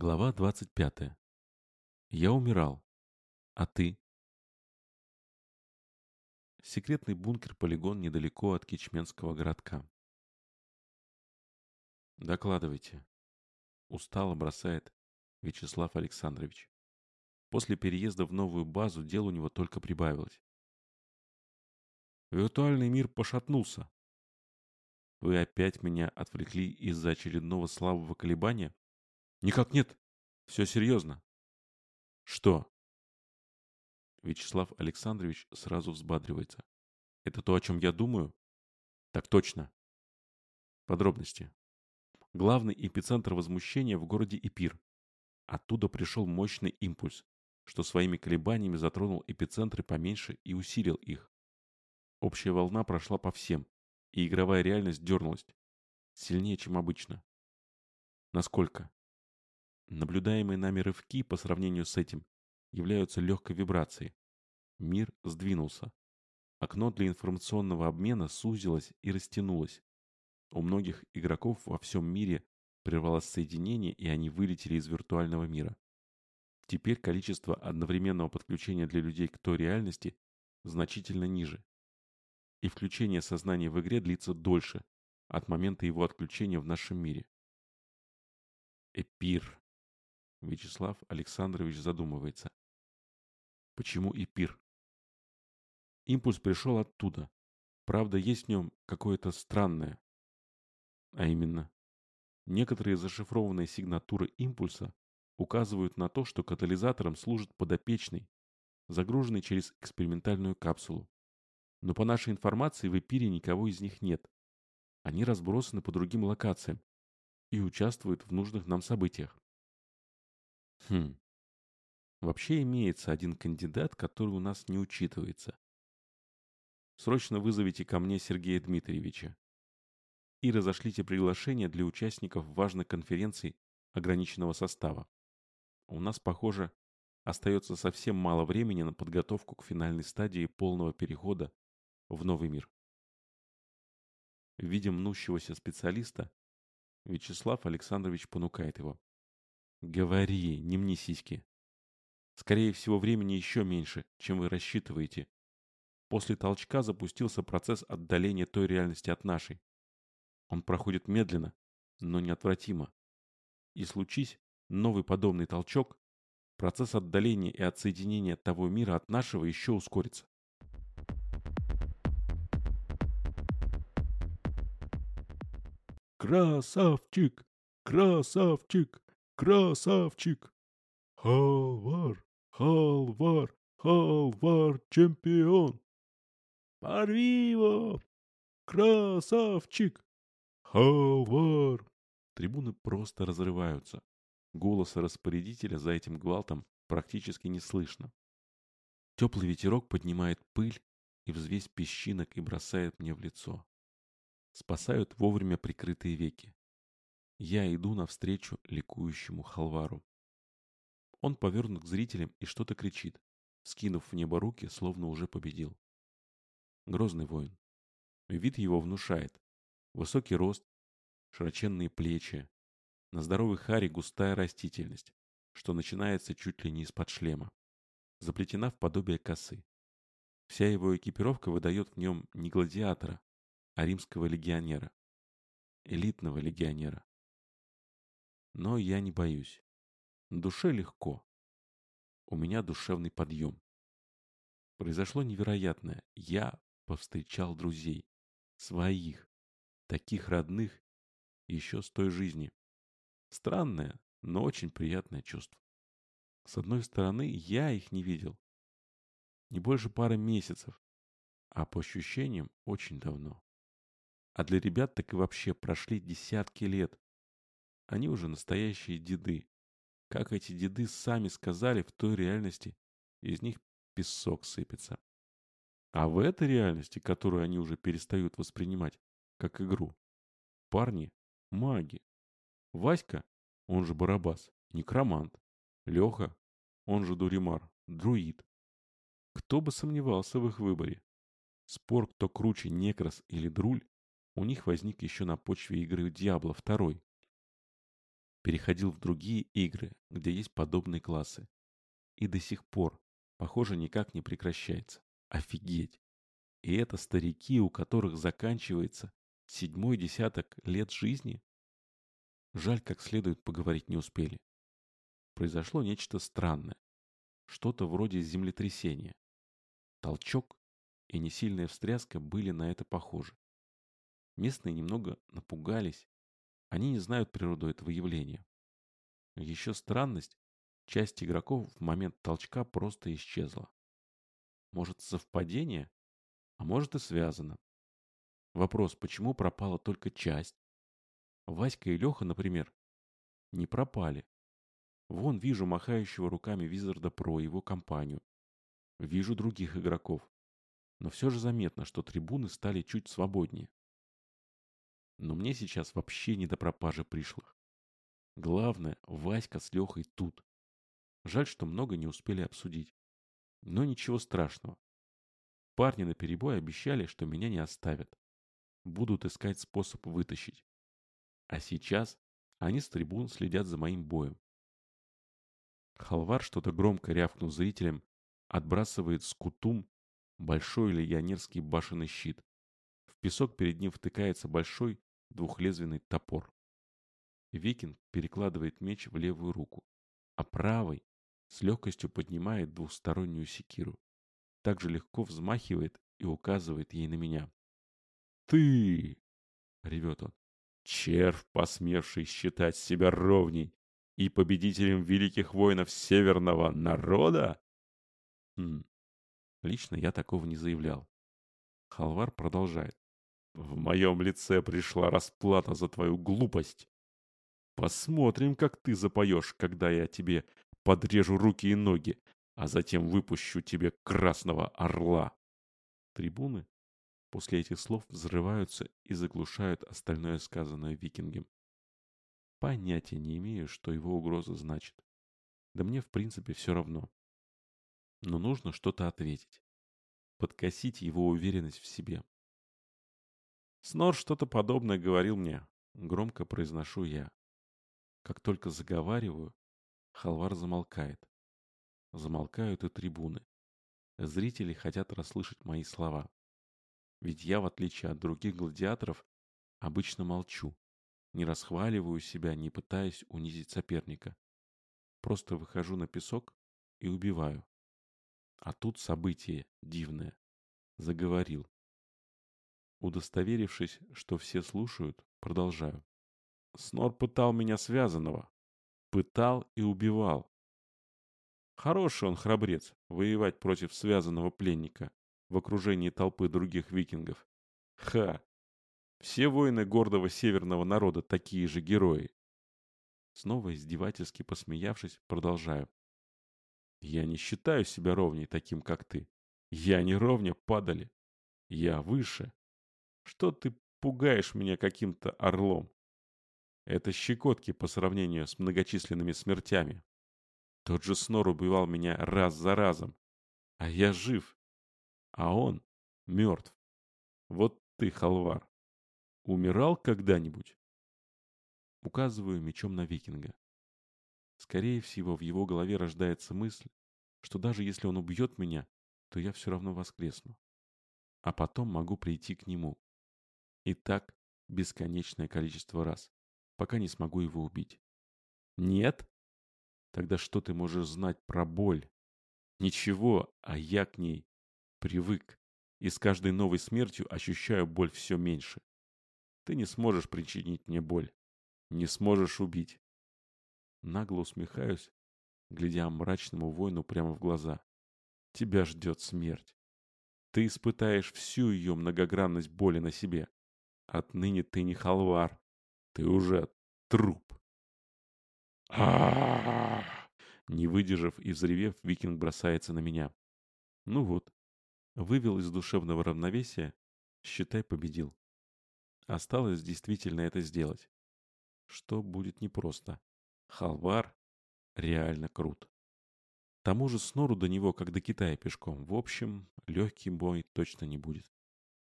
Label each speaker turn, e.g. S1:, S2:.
S1: Глава 25. Я умирал. А ты? Секретный бункер-полигон недалеко от Кичменского городка. Докладывайте. Устало бросает Вячеслав Александрович. После переезда в новую базу дел у него только прибавилось. Виртуальный мир пошатнулся. Вы опять меня отвлекли из-за очередного слабого колебания? Никак нет. Все серьезно. Что? Вячеслав Александрович сразу взбадривается. Это то, о чем я думаю? Так точно. Подробности. Главный эпицентр возмущения в городе Эпир. Оттуда пришел мощный импульс, что своими колебаниями затронул эпицентры поменьше и усилил их. Общая волна прошла по всем, и игровая реальность дернулась. Сильнее, чем обычно. Насколько? Наблюдаемые нами рывки по сравнению с этим являются легкой вибрацией. Мир сдвинулся. Окно для информационного обмена сузилось и растянулось. У многих игроков во всем мире прервалось соединение, и они вылетели из виртуального мира. Теперь количество одновременного подключения для людей к той реальности значительно ниже. И включение сознания в игре длится дольше, от момента его отключения в нашем мире. Эпир. Вячеслав Александрович задумывается. Почему Эпир? Импульс пришел оттуда. Правда, есть в нем какое-то странное. А именно, некоторые зашифрованные сигнатуры импульса указывают на то, что катализатором служит подопечный, загруженный через экспериментальную капсулу. Но по нашей информации в эпире никого из них нет. Они разбросаны по другим локациям и участвуют в нужных нам событиях. Хм. Вообще имеется один кандидат, который у нас не учитывается. Срочно вызовите ко мне Сергея Дмитриевича и разошлите приглашение для участников важной конференции ограниченного состава. У нас, похоже, остается совсем мало времени на подготовку к финальной стадии полного перехода в новый мир. Видя мнущегося специалиста, Вячеслав Александрович понукает его. Говори, не мне сиськи. Скорее всего, времени еще меньше, чем вы рассчитываете. После толчка запустился процесс отдаления той реальности от нашей. Он проходит медленно, но неотвратимо. И случись новый подобный толчок, процесс отдаления и отсоединения того мира от нашего еще ускорится.
S2: Красавчик! Красавчик! Красавчик! Халвар! Халвар! Халвар чемпион! Порви его! Красавчик! Халвар!
S1: Трибуны просто разрываются. Голоса распорядителя за этим гвалтом практически не слышно. Теплый ветерок поднимает пыль и взвесь песчинок и бросает мне в лицо. Спасают вовремя прикрытые веки. Я иду навстречу ликующему халвару. Он повернут к зрителям и что-то кричит, скинув в небо руки, словно уже победил. Грозный воин. Вид его внушает. Высокий рост, широченные плечи. На здоровой харе густая растительность, что начинается чуть ли не из-под шлема. Заплетена в подобие косы. Вся его экипировка выдает в нем не гладиатора, а римского легионера. Элитного легионера. Но я не боюсь. Душе легко. У меня душевный подъем. Произошло невероятное. Я повстречал друзей. Своих. Таких родных. Еще с той жизни. Странное, но очень приятное чувство. С одной стороны, я их не видел. Не больше пары месяцев. А по ощущениям, очень давно. А для ребят так и вообще прошли десятки лет. Они уже настоящие деды. Как эти деды сами сказали, в той реальности из них песок сыпется. А в этой реальности, которую они уже перестают воспринимать как игру, парни – маги. Васька, он же Барабас, некромант. Леха, он же Дуримар, друид. Кто бы сомневался в их выборе. Спор, кто круче Некрас или Друль, у них возник еще на почве игры Диабло 2. Переходил в другие игры, где есть подобные классы. И до сих пор, похоже, никак не прекращается. Офигеть! И это старики, у которых заканчивается седьмой десяток лет жизни? Жаль, как следует поговорить не успели. Произошло нечто странное. Что-то вроде землетрясения. Толчок и несильная встряска были на это похожи. Местные немного напугались. Они не знают природу этого явления. Еще странность, часть игроков в момент толчка просто исчезла. Может, совпадение? А может и связано. Вопрос, почему пропала только часть? Васька и Леха, например, не пропали. Вон вижу махающего руками Визарда Про его компанию. Вижу других игроков. Но все же заметно, что трибуны стали чуть свободнее. Но мне сейчас вообще не до пропажи пришлых. Главное, Васька с Лехой тут. Жаль, что много не успели обсудить. Но ничего страшного. Парни на перебой обещали, что меня не оставят. Будут искать способ вытащить. А сейчас они с трибун следят за моим боем. Халвар, что-то громко рявкнув зрителям, отбрасывает скутум большой легионерский башенный щит. В песок перед ним втыкается большой двухлезвенный топор. Викинг перекладывает меч в левую руку, а правой с легкостью поднимает двухстороннюю секиру также легко взмахивает и указывает ей на меня. «Ты!» — ревет он. «Червь, посмевший считать себя ровней и победителем великих воинов северного народа?» хм. Лично я такого не заявлял. Халвар продолжает. «В моем лице пришла расплата за твою глупость. Посмотрим, как ты запоешь, когда я тебе подрежу руки и ноги, а затем выпущу тебе красного орла. Трибуны после этих слов взрываются и заглушают остальное сказанное викингем. Понятия не имею, что его угроза значит. Да мне в принципе все равно. Но нужно что-то ответить. Подкосить его уверенность в себе. Снор что-то подобное говорил мне. Громко произношу я. Как только заговариваю, Халвар замолкает. Замолкают и трибуны. Зрители хотят расслышать мои слова. Ведь я, в отличие от других гладиаторов, обычно молчу. Не расхваливаю себя, не пытаясь унизить соперника. Просто выхожу на песок и убиваю. А тут событие дивное. Заговорил. Удостоверившись, что все слушают, продолжаю. Снор пытал меня связанного. Пытал и убивал. Хороший он храбрец, воевать против связанного пленника в окружении толпы других викингов. Ха! Все воины гордого северного народа такие же герои. Снова издевательски посмеявшись, продолжаю. Я не считаю себя ровней таким, как ты. Я не ровня падали. Я выше. Что ты пугаешь меня каким-то орлом? Это щекотки по сравнению с многочисленными смертями, тот же Снор убивал меня раз за разом. А я жив. А он мертв. Вот ты, Халвар. Умирал когда-нибудь? Указываю мечом на викинга. Скорее всего, в его голове рождается мысль, что даже если он убьет меня, то я все равно воскресну. А потом могу прийти к нему. И так бесконечное количество раз, пока не смогу его убить. Нет? Тогда что ты можешь знать про боль? Ничего, а я к ней привык. И с каждой новой смертью ощущаю боль все меньше. Ты не сможешь причинить мне боль. Не сможешь убить. Нагло усмехаюсь, глядя мрачному воину прямо в глаза. Тебя ждет смерть. Ты испытаешь всю ее многогранность боли на себе. Отныне ты не халвар. Ты уже труп. а Не выдержав и взревев, викинг бросается на меня. Ну вот, вывел из душевного равновесия, считай, победил. Осталось действительно это сделать. Что будет непросто. Халвар реально крут. К тому же снору до него, как до Китая пешком. В общем, легкий бой точно не будет.